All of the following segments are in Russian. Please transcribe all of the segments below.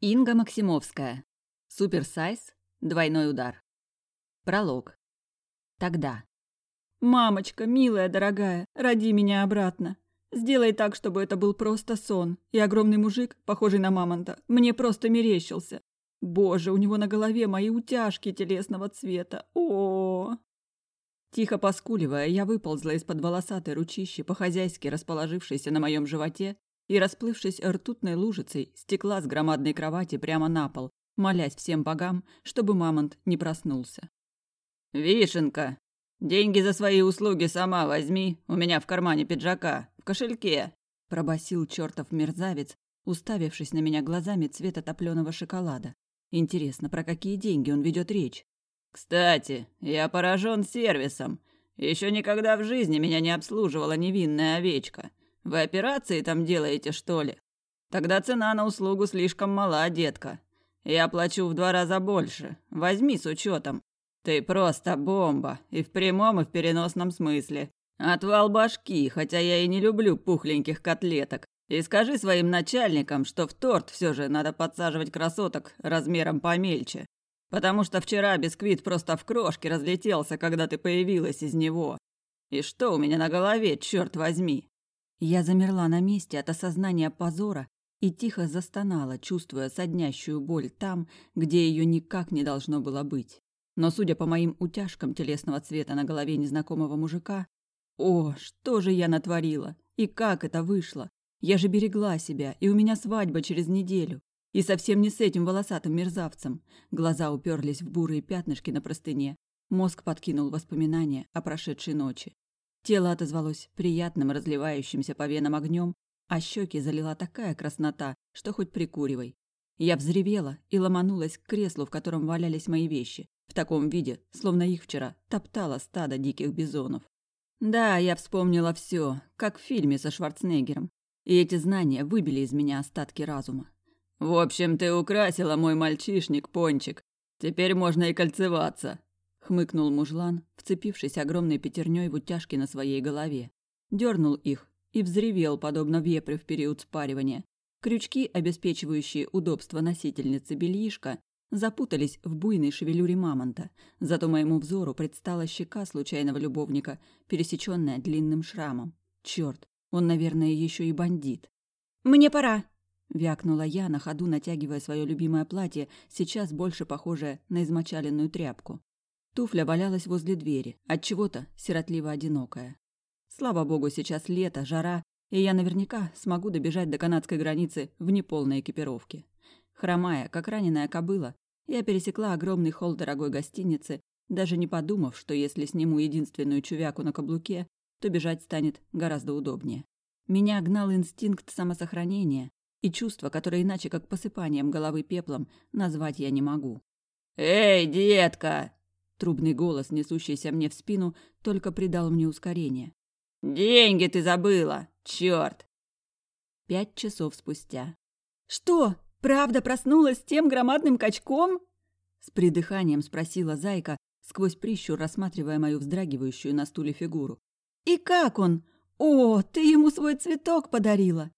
Инга Максимовская. Суперсайз. Двойной удар. Пролог. Тогда. «Мамочка, милая, дорогая, роди меня обратно. Сделай так, чтобы это был просто сон, и огромный мужик, похожий на мамонта, мне просто мерещился. Боже, у него на голове мои утяжки телесного цвета. О, Тихо поскуливая, я выползла из-под волосатой ручищи, по-хозяйски расположившейся на моем животе, и, расплывшись ртутной лужицей, стекла с громадной кровати прямо на пол, молясь всем богам, чтобы мамонт не проснулся. «Вишенка, деньги за свои услуги сама возьми, у меня в кармане пиджака, в кошельке», – пробасил чертов мерзавец, уставившись на меня глазами цвета топленого шоколада. Интересно, про какие деньги он ведет речь? «Кстати, я поражен сервисом. Еще никогда в жизни меня не обслуживала невинная овечка. Вы операции там делаете, что ли? Тогда цена на услугу слишком мала, детка. Я плачу в два раза больше. Возьми с учетом. Ты просто бомба, и в прямом, и в переносном смысле. Отвал башки, хотя я и не люблю пухленьких котлеток. И скажи своим начальникам, что в торт все же надо подсаживать красоток размером помельче. Потому что вчера бисквит просто в крошке разлетелся, когда ты появилась из него. И что у меня на голове, черт возьми? Я замерла на месте от осознания позора и тихо застонала, чувствуя соднящую боль там, где ее никак не должно было быть. Но, судя по моим утяжкам телесного цвета на голове незнакомого мужика, о, что же я натворила? И как это вышло? Я же берегла себя, и у меня свадьба через неделю. И совсем не с этим волосатым мерзавцем. Глаза уперлись в бурые пятнышки на простыне. Мозг подкинул воспоминания о прошедшей ночи. Тело отозвалось приятным разливающимся по венам огнем, а щеки залила такая краснота, что хоть прикуривай. Я взревела и ломанулась к креслу, в котором валялись мои вещи, в таком виде, словно их вчера топтало стадо диких бизонов. Да, я вспомнила все, как в фильме со Шварценеггером, и эти знания выбили из меня остатки разума. «В общем, ты украсила мой мальчишник, Пончик. Теперь можно и кольцеваться», хмыкнул мужлан, вцепившись огромной пятерней в утяжки на своей голове. Дернул их и взревел, подобно вепрю в период спаривания. Крючки, обеспечивающие удобство носительницы бельишка, запутались в буйной шевелюре мамонта. Зато моему взору предстала щека случайного любовника, пересеченная длинным шрамом. Черт, он, наверное, еще и бандит. «Мне пора!» – вякнула я, на ходу натягивая свое любимое платье, сейчас больше похожее на измочаленную тряпку. Туфля валялась возле двери, от чего-то сиротливо одинокая. Слава богу, сейчас лето, жара, и я наверняка смогу добежать до канадской границы в неполной экипировке. Хромая, как раненая кобыла, я пересекла огромный холл дорогой гостиницы, даже не подумав, что если сниму единственную чувяку на каблуке, то бежать станет гораздо удобнее. Меня гнал инстинкт самосохранения и чувство, которое иначе как посыпанием головы пеплом назвать я не могу. «Эй, детка!» Трубный голос, несущийся мне в спину, только придал мне ускорение. «Деньги ты забыла! Черт!» Пять часов спустя. «Что, правда проснулась с тем громадным качком?» С придыханием спросила Зайка, сквозь прищур рассматривая мою вздрагивающую на стуле фигуру. «И как он? О, ты ему свой цветок подарила!»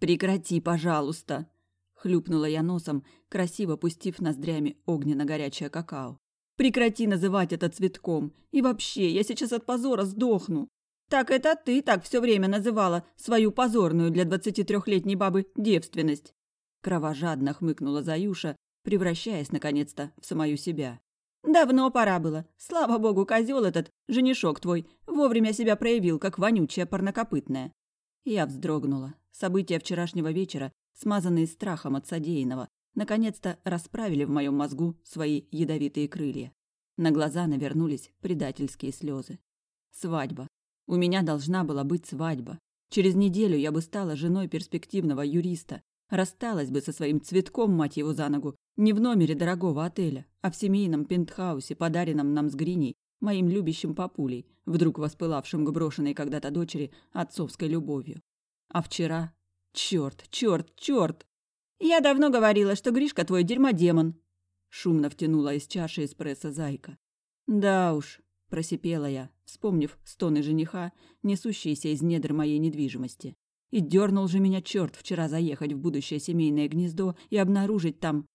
«Прекрати, пожалуйста!» Хлюпнула я носом, красиво пустив ноздрями огненно-горячее какао. Прекрати называть это цветком. И вообще, я сейчас от позора сдохну. Так это ты так все время называла свою позорную для двадцати трехлетней бабы девственность. Кровожадно хмыкнула Заюша, превращаясь наконец-то в самую себя. Давно пора было. Слава богу, козел этот, женишок твой, вовремя себя проявил, как вонючая парнокопытная. Я вздрогнула. События вчерашнего вечера, смазанные страхом от содеянного, наконец-то расправили в моем мозгу свои ядовитые крылья. На глаза навернулись предательские слезы. Свадьба. У меня должна была быть свадьба. Через неделю я бы стала женой перспективного юриста, рассталась бы со своим цветком, мать его за ногу, не в номере дорогого отеля, а в семейном пентхаусе, подаренном нам с Гриней, моим любящим папулей, вдруг воспылавшим к брошенной когда-то дочери отцовской любовью. А вчера... Чёрт, чёрт, чёрт! «Я давно говорила, что Гришка твой дерьмодемон!» Шумно втянула из чаши эспрессо зайка. «Да уж», – просипела я, вспомнив стоны жениха, несущиеся из недр моей недвижимости. И дернул же меня черт вчера заехать в будущее семейное гнездо и обнаружить там...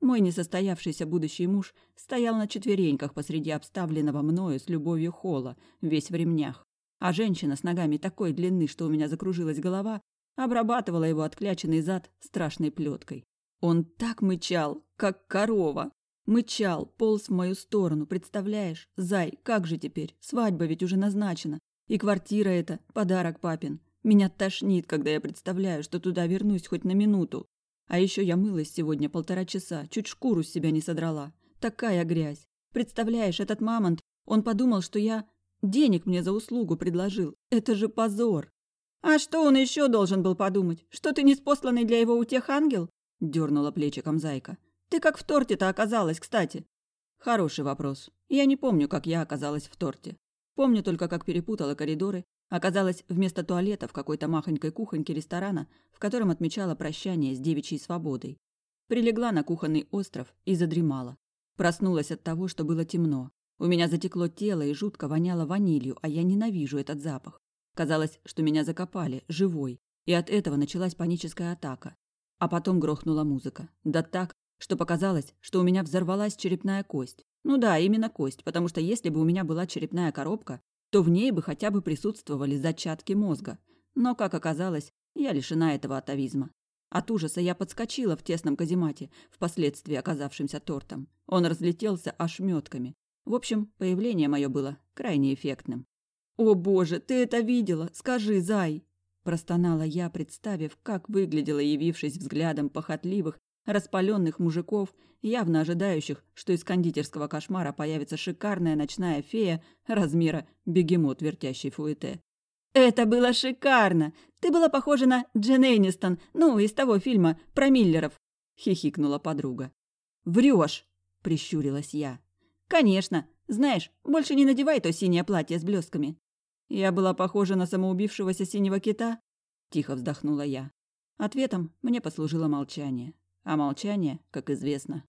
Мой несостоявшийся будущий муж стоял на четвереньках посреди обставленного мною с любовью холла, весь в ремнях. А женщина с ногами такой длины, что у меня закружилась голова, обрабатывала его откляченный зад страшной плеткой. Он так мычал, как корова. Мычал, полз в мою сторону, представляешь? Зай, как же теперь? Свадьба ведь уже назначена. И квартира эта – подарок папин. Меня тошнит, когда я представляю, что туда вернусь хоть на минуту. А еще я мылась сегодня полтора часа, чуть шкуру с себя не содрала. Такая грязь. Представляешь, этот мамонт, он подумал, что я денег мне за услугу предложил. Это же позор. А что он еще должен был подумать? Что ты не спосланный для его утех ангел? Дернула плечиком зайка. Ты как в торте-то оказалась, кстати. Хороший вопрос. Я не помню, как я оказалась в торте. Помню только, как перепутала коридоры, оказалась вместо туалета в какой-то махонькой кухоньке ресторана, в котором отмечала прощание с девичьей свободой. Прилегла на кухонный остров и задремала. Проснулась от того, что было темно. У меня затекло тело и жутко воняло ванилью, а я ненавижу этот запах. Казалось, что меня закопали, живой, и от этого началась паническая атака. А потом грохнула музыка. Да так, что показалось, что у меня взорвалась черепная кость. Ну да, именно кость, потому что если бы у меня была черепная коробка, то в ней бы хотя бы присутствовали зачатки мозга. Но, как оказалось, я лишена этого атовизма. От ужаса я подскочила в тесном каземате, впоследствии оказавшимся тортом. Он разлетелся ошметками. В общем, появление мое было крайне эффектным. «О боже, ты это видела? Скажи, зай!» Простонала я, представив, как выглядела, явившись взглядом похотливых, распаленных мужиков, явно ожидающих, что из кондитерского кошмара появится шикарная ночная фея размера бегемот, вертящий фуэте. «Это было шикарно! Ты была похожа на Джен Энистон, ну, из того фильма про Миллеров!» – хихикнула подруга. «Врешь!» – прищурилась я. «Конечно! Знаешь, больше не надевай то синее платье с блестками!» «Я была похожа на самоубившегося синего кита?» – тихо вздохнула я. Ответом мне послужило молчание. А молчание, как известно,